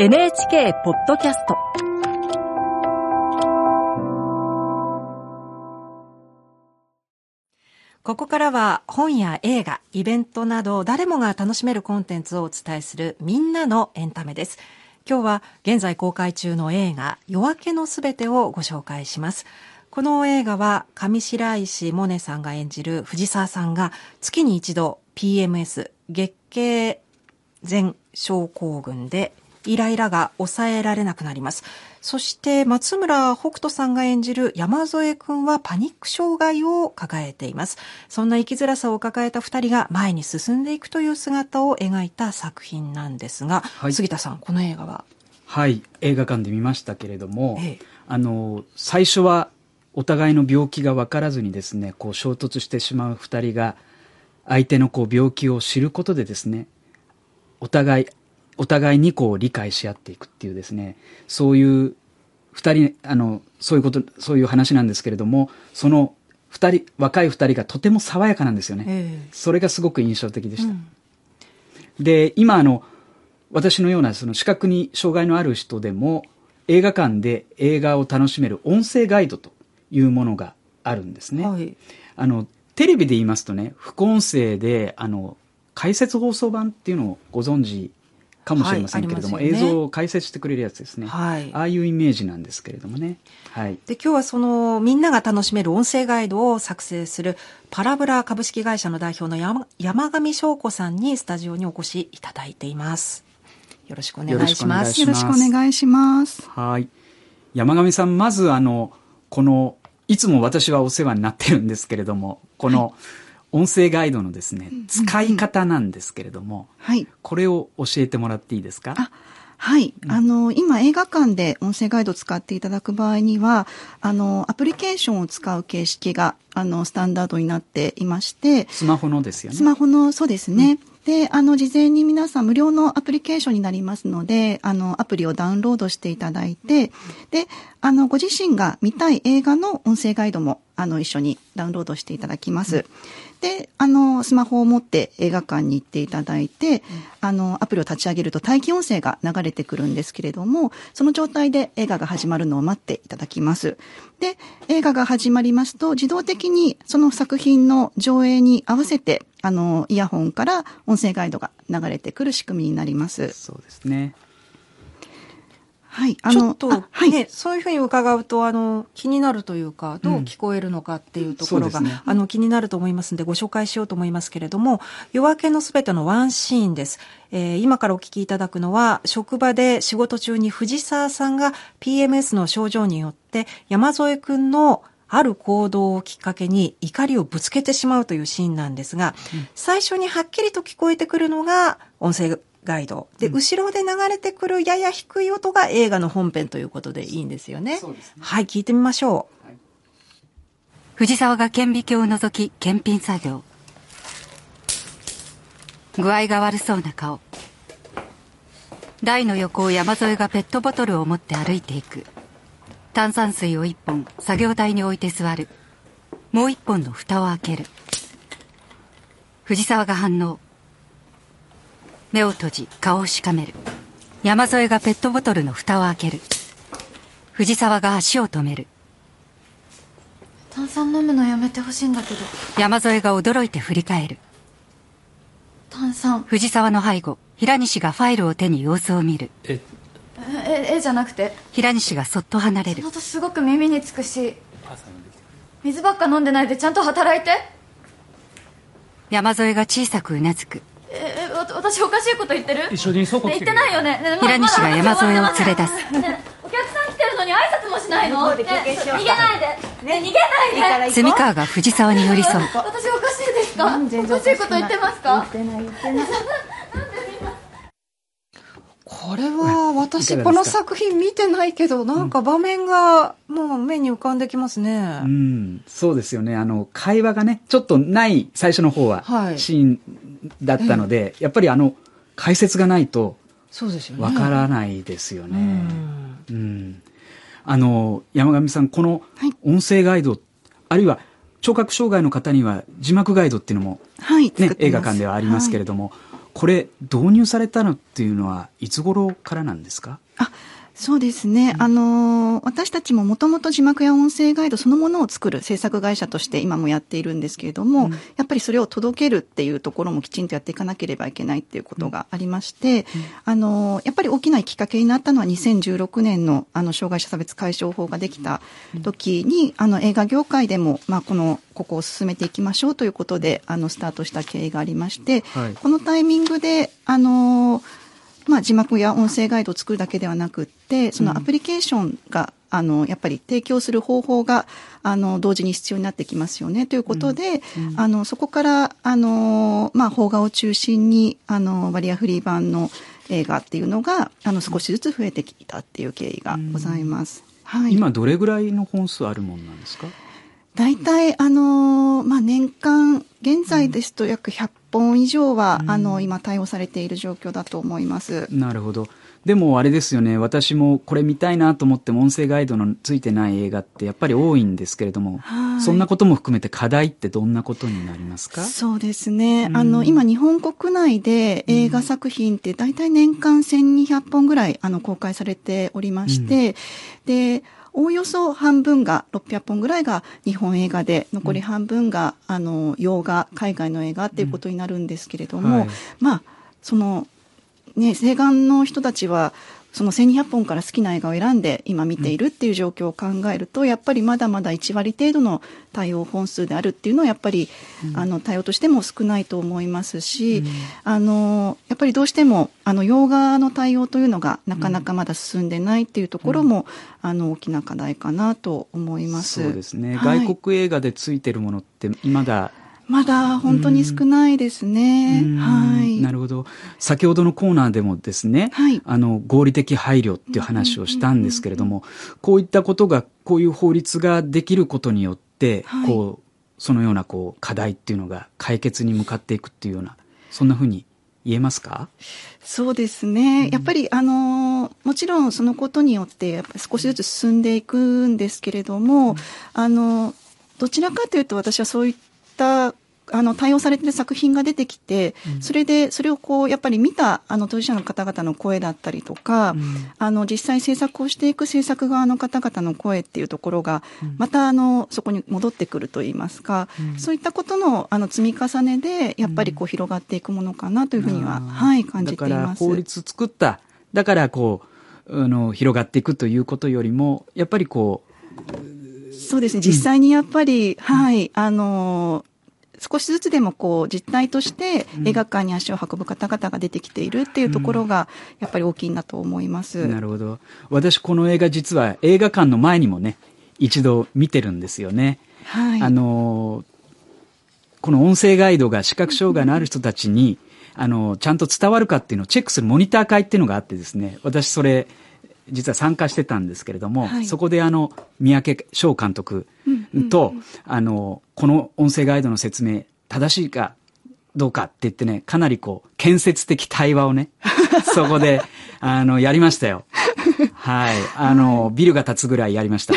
NHK ポッドキャストここからは本や映画、イベントなど誰もが楽しめるコンテンツをお伝えするみんなのエンタメです。今日は現在公開中の映画夜明けのすべてをご紹介します。この映画は上白石萌音さんが演じる藤沢さんが月に一度 PMS 月経前症候群でイライラが抑えられなくなります。そして松村北斗さんが演じる山添くんはパニック障害を抱えています。そんな生きづらさを抱えた二人が前に進んでいくという姿を描いた作品なんですが、はい、杉田さん、この映画は？はい映画館で見ましたけれども、ええ、あの最初はお互いの病気が分からずにですねこう衝突してしまう2人が相手のこう病気を知ることでですねお互いお互いにこう理解し合っていくっていうですね。そういう2人あのそういうことそういう話なんですけれどもその2人若い2人がとても爽やかなんですよね、えー、それがすごく印象的でした、うん、で今あの私のようなその視覚に障害のある人でも映画館で映画を楽しめる音声ガイドというものがあるんですね。はい、あのテレビで言いますとね副音声であの解説放送版っていうのをご存知かもしれませんけれども、はいね、映像を解説してくれるやつですね、はい、ああいうイメージなんですけれどもね、はい、で今日はそのみんなが楽しめる音声ガイドを作成するパラブラ株式会社の代表の山山上翔子さんにスタジオにお越しいただいています。よろしくお願いします。よろしくお願いします。はい。山上さんまずあのこのいつも私はお世話になってるんですけれどもこの、音声ガイドのですね、使い方なんですけれども、はい、これを教えてもらっていいですか？はい。あの、今映画館で音声ガイドを使っていただく場合には、あの、アプリケーションを使う形式が、あの、スタンダードになっていまして。スマホのですよね。スマホの、そうですね。うんで、あの、事前に皆さん無料のアプリケーションになりますので、あの、アプリをダウンロードしていただいて、で、あの、ご自身が見たい映画の音声ガイドも、あの、一緒にダウンロードしていただきます。で、あの、スマホを持って映画館に行っていただいて、あの、アプリを立ち上げると待機音声が流れてくるんですけれども、その状態で映画が始まるのを待っていただきます。で、映画が始まりますと、自動的にその作品の上映に合わせて、あの、イヤホンから音声ガイドが流れてくる仕組みになります。そうですね。はい、あのちょっと、はい、ね、そういうふうに伺うとあの気になるというかどう聞こえるのかっていうところが、うんね、あの気になると思いますのでご紹介しようと思いますけれども「夜明けのすべて」のワンシーンです、えー、今からお聞きいただくのは職場で仕事中に藤沢さんが PMS の症状によって山添君のある行動をきっかけに怒りをぶつけてしまうというシーンなんですが、うん、最初にはっきりと聞こえてくるのが音声ガイド。で、うん、後ろで流れてくるやや低い音が映画の本編ということでいいんですよね。ねはい、聞いてみましょう。はい、藤沢が顕微鏡を覗き、検品作業。具合が悪そうな顔。台の横を山添がペットボトルを持って歩いていく。炭酸水を一本作業台に置いて座るもう一本の蓋を開ける藤沢が反応目を閉じ顔をしかめる。山添がペットボトルの蓋を開ける。藤沢が足を止める。炭酸飲むのやめてほしいんだけど。山添が驚いて振り返る。炭酸。藤沢の背後平西がファイルを手に様子を見る。え？ええじゃなくて？平西がそっと離れる。その音すごく耳につくし。水ばっか飲んでないでちゃんと働いて。山添が小さくうなずく。ええ私おかしいこと言ってる？一緒に倉庫言ってないよね。ね平西が山添を連れ出す、ね、お客さん来てるのに挨拶もしないの、ね、逃げないで、ね、逃げないで。住川が藤沢に寄り添う。私おかしいですか？おかしいこと言ってますか？言ってない言ってない。これは私この作品見てないけどなんか場面がもう目に浮かんできますね。うん、そうですよね。あの会話がねちょっとない最初の方はシーンだったので、はい、やっぱりあの解説がないとわからないですよね。うん、あの山上さんこの音声ガイド、はい、あるいは聴覚障害の方には字幕ガイドっていうのも、はい、ね、映画館ではありますけれども、これ導入されたのっていうのはいつ頃からなんですか？あそうですね。あの、私たちももともと字幕や音声ガイドそのものを作る制作会社として今もやっているんですけれども、うん、やっぱりそれを届けるっていうところもきちんとやっていかなければいけないっていうことがありまして、うん、あの、やっぱり大きなきっかけになったのは2016年のあの、障害者差別解消法ができた時に、あの、映画業界でも、まあ、この、ここを進めていきましょうということで、あの、スタートした経緯がありまして、はい、このタイミングで、あの、まあ、字幕や音声ガイドを作るだけではなくって、そのアプリケーションが、うん、あの、やっぱり提供する方法が、あの、同時に必要になってきますよね、ということで、うん。うん、あの、そこから、あの、まあ、邦画を中心に、あの、バリアフリー版の映画っていうのが、あの、少しずつ増えてきたっていう経緯がございます。はい。今、どれぐらいの本数あるもんなんですか？大体、あの、まあ、年間、現在ですと約100本以上は、うん、あの、今対応されている状況だと思います。なるほど。でもあれですよね、私もこれ見たいなと思っても音声ガイドのついてない映画ってやっぱり多いんですけれども、そんなことも含めて課題ってどんなことになりますか？そうですね。うん、あの、今日本国内で映画作品って大体年間1200本ぐらいあの公開されておりまして、うん、で、おおよそ半分が、600本ぐらいが日本映画で、残り半分が、うん、あの、洋画、海外の映画っていうことになるんですけれども、うん。はい、まあ、その、ね、西岸の人たちは、その1200本から好きな映画を選んで今見ているっていう状況を考えると、やっぱりまだまだ1割程度の対応本数であるっていうのはやっぱり、うん、あの対応としても少ないと思いますし、うん、あのやっぱりどうしてもあの洋画の対応というのがなかなかまだ進んでないっていうところも、うん、あの大きな課題かなと思います。そうですね、はい、外国映画でついてるものってまだまだ本当に少ないですね。はい。なるほど。先ほどのコーナーでもですね、はい、あの、合理的配慮っていう話をしたんですけれども、こういったことが、こういう法律ができることによって、はい、こう、そのようなこう課題っていうのが解決に向かっていくっていうような、そんなふうに言えますか？そうですね。やっぱり、あの、もちろんそのことによって、やっぱ少しずつ進んでいくんですけれども、うん、あの、どちらかというと私はそういったあの対応されている作品が出てきて、うん、それでそれをこうやっぱり見たあの当事者の方々の声だったりとか、うん、あの実際制作をしていく制作側の方々の声っていうところが、またあのそこに戻ってくるといいますか、うん、そういったことのあの積み重ねでやっぱりこう広がっていくものかなというふうには、はい感じています。法律作っただからこうあの広がっていくということよりもやっぱりこうそうですね。実際にやっぱり、うん、はい、あの、少しずつでもこう実態として映画館に足を運ぶ方々が出てきているっていうところがやっぱり大きいんだと思います。うん、なるほど。私この映画実は映画館の前にもね、一度見てるんですよね。はい。あの、この音声ガイドが視覚障害のある人たちに、あの、ちゃんと伝わるかっていうのをチェックするモニター会っていうのがあってですね、私それ、実は参加してたんですけれども、はい、そこであの、三宅翔監督と、あの、この音声ガイドの説明、正しいかどうかって言ってね、かなりこう、建設的対話をね、そこで、あの、やりましたよ。はい。あの、ビルが建つぐらいやりました。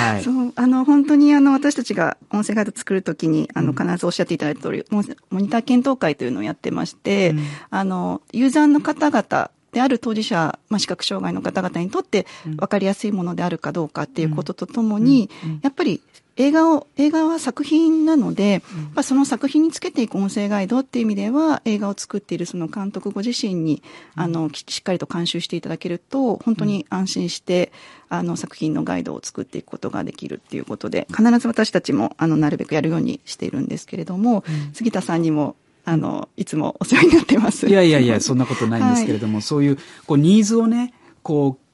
はい、そう、あの、本当にあの、私たちが音声ガイド作るときに、あの、必ずおっしゃっていただいた通り、モニター検討会というのをやってまして、うん、あの、ユーザーの方々である当事者、まあ、視覚障害の方々にとって分かりやすいものであるかどうかっていうこととともに、やっぱり映画を、映画は作品なので、まあ、その作品につけていく音声ガイドっていう意味では、映画を作っているその監督ご自身に、あの、しっかりと監修していただけると、本当に安心して、あの、作品のガイドを作っていくことができるっていうことで、必ず私たちも、あの、なるべくやるようにしているんですけれども、杉田さんにもあの、いつもお世話になってます。いやいやいや、そんなことないんですけれども、はい、そういう、こう、ニーズをね、こう、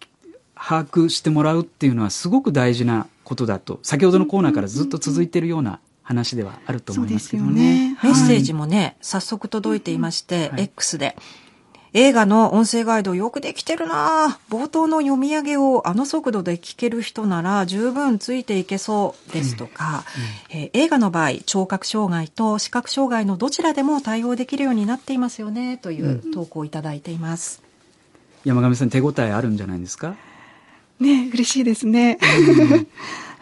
把握してもらうっていうのはすごく大事なことだと、先ほどのコーナーからずっと続いているような話ではあると思いますけどね。ね。メッセージもね、早速届いていまして、はい、X で、映画の音声ガイドよくできてるな。冒頭の読み上げをあの速度で聞ける人なら十分ついていけそうですとか、うんうん、えー、映画の場合、聴覚障害と視覚障害のどちらでも対応できるようになっていますよね。という投稿をいただいています。うん、山上さん手応えあるんじゃないですか？ね、嬉しいですね。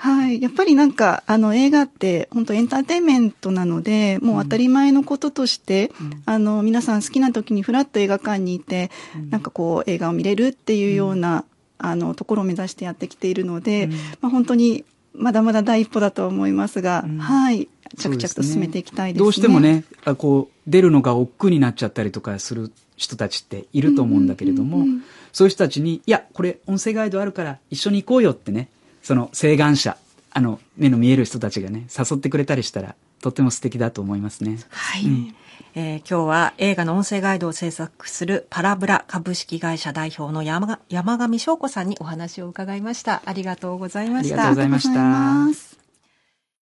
はい。やっぱりなんか、あの映画って本当エンターテインメントなので、もう当たり前のこととして、うん、あの、皆さん好きな時にフラッと映画館にいて、うん、なんかこう映画を見れるっていうような、うん、あの、ところを目指してやってきているので、まあ本当にまだまだ第一歩だと思いますが、はい。着々と進めていきたいですね。どうしてもね、こう、出るのが億劫になっちゃったりとかする人たちっていると思うんだけれども、そういう人たちに、いや、これ音声ガイドあるから一緒に行こうよってね、その請願者、あの、目の見える人たちがね、誘ってくれたりしたら、とっても素敵だと思いますね。はい。うん、えー、今日は映画の音声ガイドを制作するパラブラ株式会社代表の山山上翔子さんにお話を伺いました。ありがとうございました。ありがとうございました。